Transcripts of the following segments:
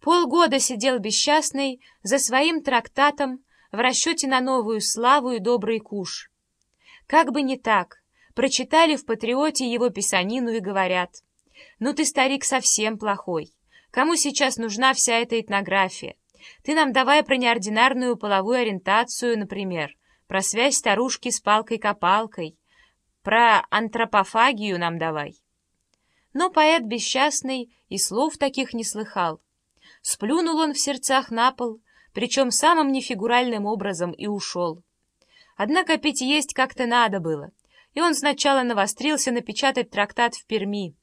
Полгода сидел бесчастный за своим трактатом в расчете на новую славу и добрый куш. Как бы не так, прочитали в «Патриоте» его писанину и говорят, «Ну ты, старик, совсем плохой. Кому сейчас нужна вся эта этнография? Ты нам давай про неординарную половую ориентацию, например, про связь старушки с палкой-копалкой, про антропофагию нам давай». Но поэт бесчастный и слов таких не слыхал. Сплюнул он в сердцах на пол, причем самым нефигуральным образом и ушел. Однако пить есть как-то надо было, и он сначала навострился напечатать трактат в Перми.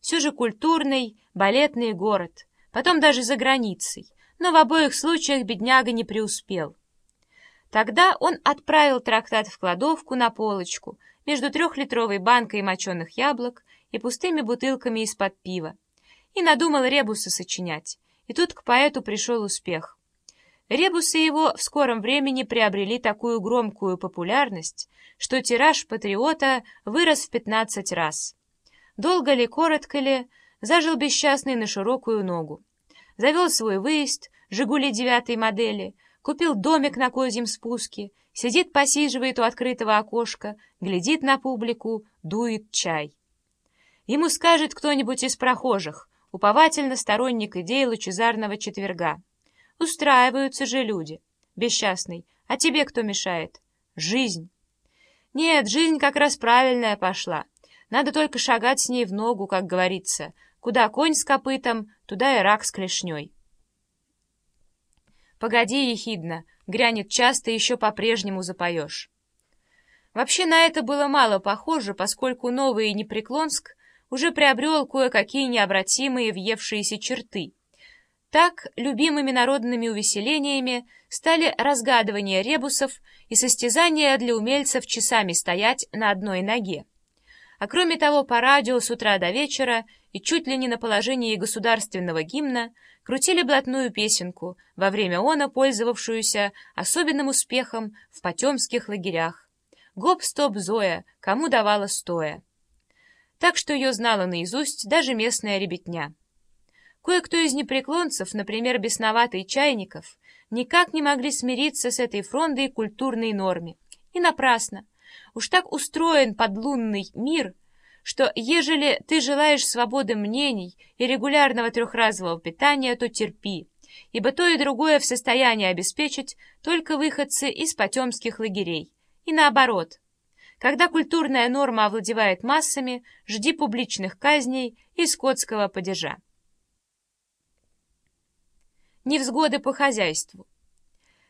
Все же культурный, балетный город, потом даже за границей, но в обоих случаях бедняга не преуспел. Тогда он отправил трактат в кладовку на полочку между трехлитровой банкой моченых яблок и пустыми бутылками из-под пива и надумал ребусы сочинять, и тут к поэту пришел успех. Ребусы его в скором времени приобрели такую громкую популярность, что тираж «Патриота» вырос в 15 раз. Долго ли, коротко ли, зажил бесчастный на широкую ногу. Завел свой выезд, «Жигули» девятой модели, купил домик на козьем спуске, сидит, посиживает у открытого окошка, глядит на публику, дует чай. Ему скажет кто-нибудь из прохожих — уповательно сторонник идеи лучезарного четверга. Устраиваются же люди. Бесчастный. А тебе кто мешает? Жизнь. Нет, жизнь как раз правильная пошла. Надо только шагать с ней в ногу, как говорится. Куда конь с копытом, туда и рак с клешней. Погоди, ехидно, грянет часто, еще по-прежнему запоешь. Вообще на это было мало похоже, поскольку Новый Непреклонск уже приобрел кое-какие необратимые въевшиеся черты. Так, любимыми народными увеселениями стали разгадывание ребусов и состязания для умельцев часами стоять на одной ноге. А кроме того, по радио с утра до вечера и чуть ли не на положении государственного гимна крутили блатную песенку, во время она пользовавшуюся особенным успехом в потемских лагерях. «Гоп-стоп, Зоя, кому давала стоя?» Так что ее знала наизусть даже местная ребятня. Кое-кто из непреклонцев, например, бесноватый Чайников, никак не могли смириться с этой фрондой культурной норме. И напрасно. Уж так устроен подлунный мир, что ежели ты желаешь свободы мнений и регулярного трехразового питания, то терпи, ибо то и другое в состоянии обеспечить только выходцы из потемских лагерей. И наоборот – когда культурная норма овладевает массами, жди публичных казней и скотского падежа. Невзгоды по хозяйству.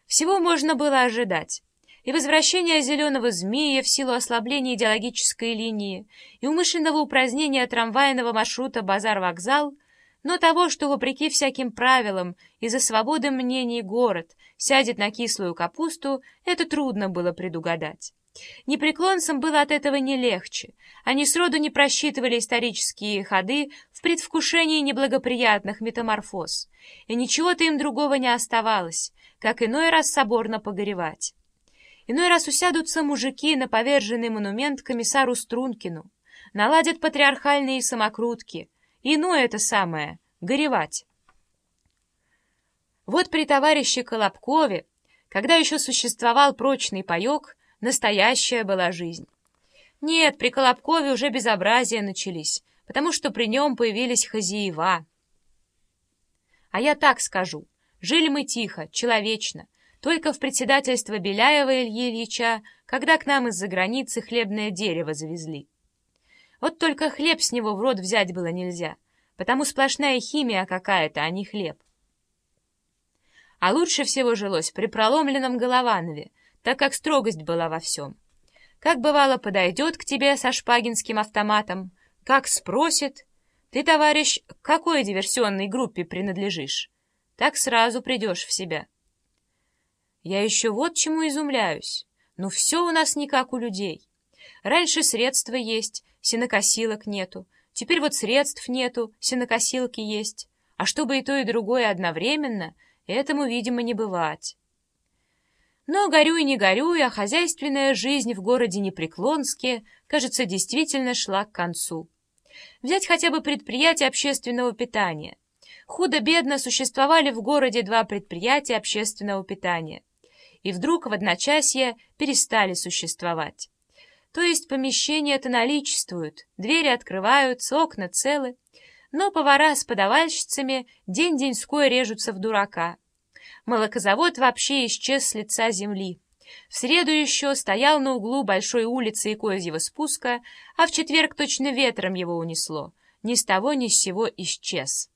Всего можно было ожидать. И возвращение зеленого змея в силу ослабления идеологической линии, и умышленного упразднения трамвайного маршрута базар-вокзал, но того, что, вопреки всяким правилам, из-за свободы мнений город сядет на кислую капусту, это трудно было предугадать. Непреклонцам было от этого не легче. Они сроду не просчитывали исторические ходы в предвкушении неблагоприятных метаморфоз, и ничего-то им другого не оставалось, как иной раз соборно погоревать. Иной раз усядутся мужики на поверженный монумент комиссару Стрункину, наладят патриархальные самокрутки, иное это самое — горевать. Вот при товарище Колобкове, когда еще существовал прочный паек, Настоящая была жизнь. Нет, при Колобкове уже безобразия начались, потому что при нем появились хозяева. А я так скажу. Жили мы тихо, человечно, только в председательство Беляева Ильи Ильича, когда к нам из-за границы хлебное дерево завезли. Вот только хлеб с него в рот взять было нельзя, потому сплошная химия какая-то, а не хлеб. А лучше всего жилось при проломленном Голованове, так как строгость была во всем. Как бывало, подойдет к тебе со шпагинским автоматом, как спросит, ты, товарищ, к какой диверсионной группе принадлежишь, так сразу придешь в себя. Я еще вот чему изумляюсь. Ну все у нас не как у людей. Раньше средства есть, сенокосилок нету. Теперь вот средств нету, сенокосилки есть. А чтобы и то, и другое одновременно, этому, видимо, не бывать. Но горюй не горюй, а хозяйственная жизнь в городе Непреклонске, кажется, действительно шла к концу. Взять хотя бы предприятие общественного питания. Худо-бедно существовали в городе два предприятия общественного питания, и вдруг в одночасье перестали существовать. То есть помещения-то наличествуют, двери открываются, окна целы, но повара с подавальщицами день-деньской режутся в дурака. Молокозавод вообще исчез с лица земли. В среду еще стоял на углу большой улицы и козьего спуска, а в четверг точно ветром его унесло. Ни с того ни с сего исчез.